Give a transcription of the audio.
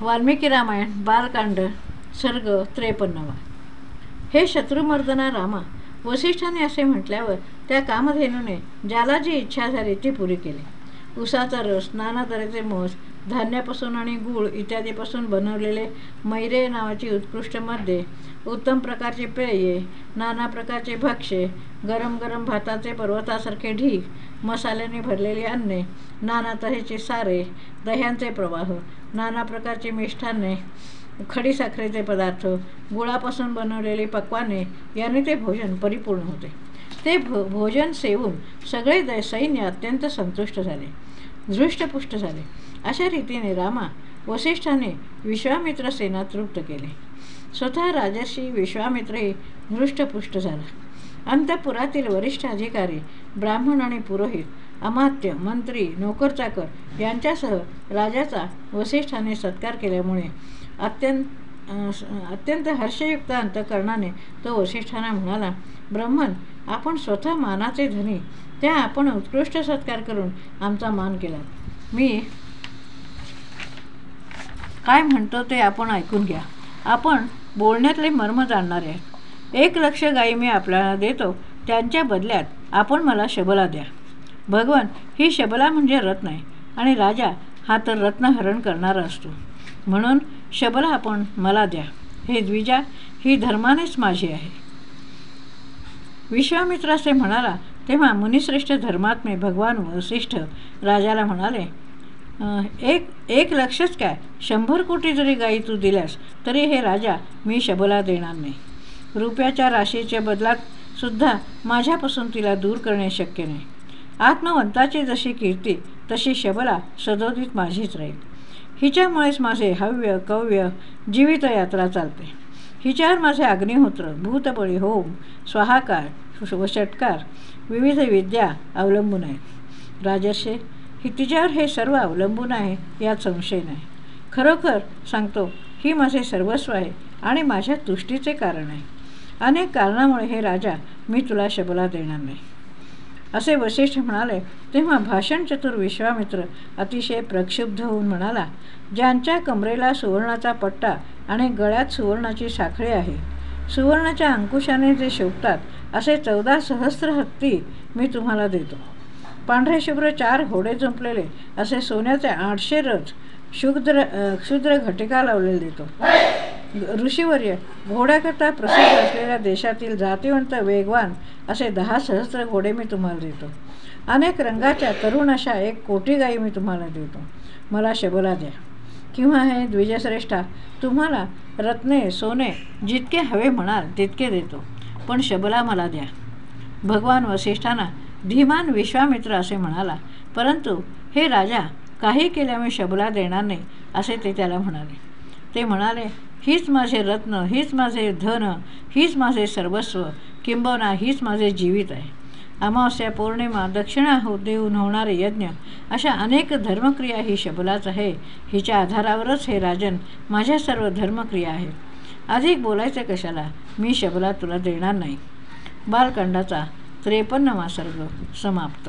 वाल्मिकी रामायण बालकांड सर्ग त्रेपन्नवा. हे शत्रुमर्दना रामा वसिष्ठाने असे म्हटल्यावर त्या कामधेनूने ज्याला जी इच्छा झाली ती पुरी केली. उसाचा रस नाना तऱ्हेचे मोस धान्यापासून आणि गूळ इत्यादीपासून बनवलेले मैरे नावाची उत्कृष्ट मद्ये उत्तम प्रकारचे पेये नाना प्रकारचे भक्ष्ये गरम गरम भाताचे पर्वतासारखे ढीक मसाल्याने भरलेली अन्ने नाना तऱ्हेचे सारे दह्यांचे प्रवाह नाना प्रकारची मिष्ठान्ने खडीसाखरेचे पदार्थ गुळापासून बनवलेली पक्वाने यांनी ते भोजन परिपूर्ण होते. ते भो भोजन सेवून सगळे दै सैन्य अत्यंत संतुष्ट झाले धृष्टपुष्ट झाले. अशा रीतीने रामा वसिष्ठाने विश्वामित्र सेना तृप्त केले. स्वतः राजर्षी विश्वामित्रही धृष्टपुष्ट झाला. अंतपुरातील वरिष्ठ अधिकारी ब्राह्मण आणि पुरोहित अमात्य मंत्री नोकरचाकर यांच्यासह राजाचा वसिष्ठाने सत्कार केल्यामुळे अत्यंत अत्यंत हर्षयुक्त अंतकरणाने तो वसिष्ठांना म्हणाला ब्रह्मन आपण स्वतः मानाचे धनी त्या आपण उत्कृष्ट सत्कार करून आमचा मान केला. मी काय म्हणतो ते आपण ऐकून घ्या. आपण बोलण्यातले मर्म जाणणारे आहेत एक लक्ष गाई मी आपल्याला देतो त्यांच्या बदल्यात आपण मला शबला द्या. भगवान ही शबला म्हणजे रत्न आहे आणि राजा हा तर रत्नहरण करणारा असतो. म्हणून शबला आपण मला द्या. हे द्विजा ही धर्मानेच माझी आहे. विश्वामित्र असे म्हणाला तेव्हा मुनिश्रेष्ठ धर्मात्मे भगवान वसिष्ठ राजाला म्हणाले एक एक लक्षच काय? शंभर कोटी जरी गायी तू दिल्यास तरी हे राजा मी शबला देणार नाही. रुपयाच्या राशीच्या बदलात सुद्धा माझ्यापासून तिला दूर करणे शक्य नाही. आत्मवंताची जशी कीर्ती तशी शबला सदोदित माझीच राहील. हिच्यामुळेच माझे हव्य कव्य जीवित यात्रा चालते. हिच्यावर माझे अग्निहोत्र भूतबळी होम स्वाहाकार व षटकार विविध विद्या अवलंबून आहेत. राजर्षे ही तिच्यावर हे सर्व अवलंबून आहे यात संशय नाही. खरोखर सांगतो ही माझे सर्वस्व आहे आणि माझ्या तुष्टीचे कारण आहे. अनेक कारणामुळे हे राजा मी तुला शबला देणार नाही. असे वशिष्ठ म्हणाले तेव्हा भाषण चतुर विश्वामित्र अतिशय प्रक्षुब्ध होऊन म्हणाला ज्यांच्या कमरेला सुवर्णाचा पट्टा आणि गळ्यात सुवर्णाची साखळी आहे सुवर्णाच्या अंकुशाने जे शोभतात असे चौदा सहस्र हत्ती मी तुम्हाला देतो. पांढरे शुभ्र चार घोडे जुंपलेले असे सोन्याचे आठशे रथ शुद्र क्षुद्र घटिका लावलेले देतो. ऋषीवर्य घोड्याकरता प्रसिद्ध असलेल्या देशातील जातीवंत वेगवान असे दहा सहस्र घोडे मी तुम्हाला देतो. अनेक रंगाच्या तरुण अशा एक कोटी गायी मी तुम्हाला देतो. मला शबला द्या. किंवा हे द्विजश्रेष्ठा तुम्हाला रत्ने सोने जितके हवे म्हणाल तितके देतो. पण शबला मला द्या. भगवान वसिष्ठांना धीमान विश्वामित्र असे म्हणाला परंतु हे राजा काही केल्या मी शबला देणार नाही असे ते त्याला म्हणाले. ते म्हणाले हीच माझे रत्न हीच माझे धन हीच माझे सर्वस्व किंबहुना हीच माझे जीवित आहे. अमावस्या पौर्णिमा दक्षिणा हो देऊन होणारे यज्ञ अशा अनेक धर्मक्रिया ही शबलाच आहे. हिच्या आधारावरच हे राजन माझ्या सर्व धर्मक्रिया आहेत. अधिक बोलायचं कशाला? मी शबला तुला देणार नाही. बालकांडाचा त्रेपन्नवा सर्ग समाप्त.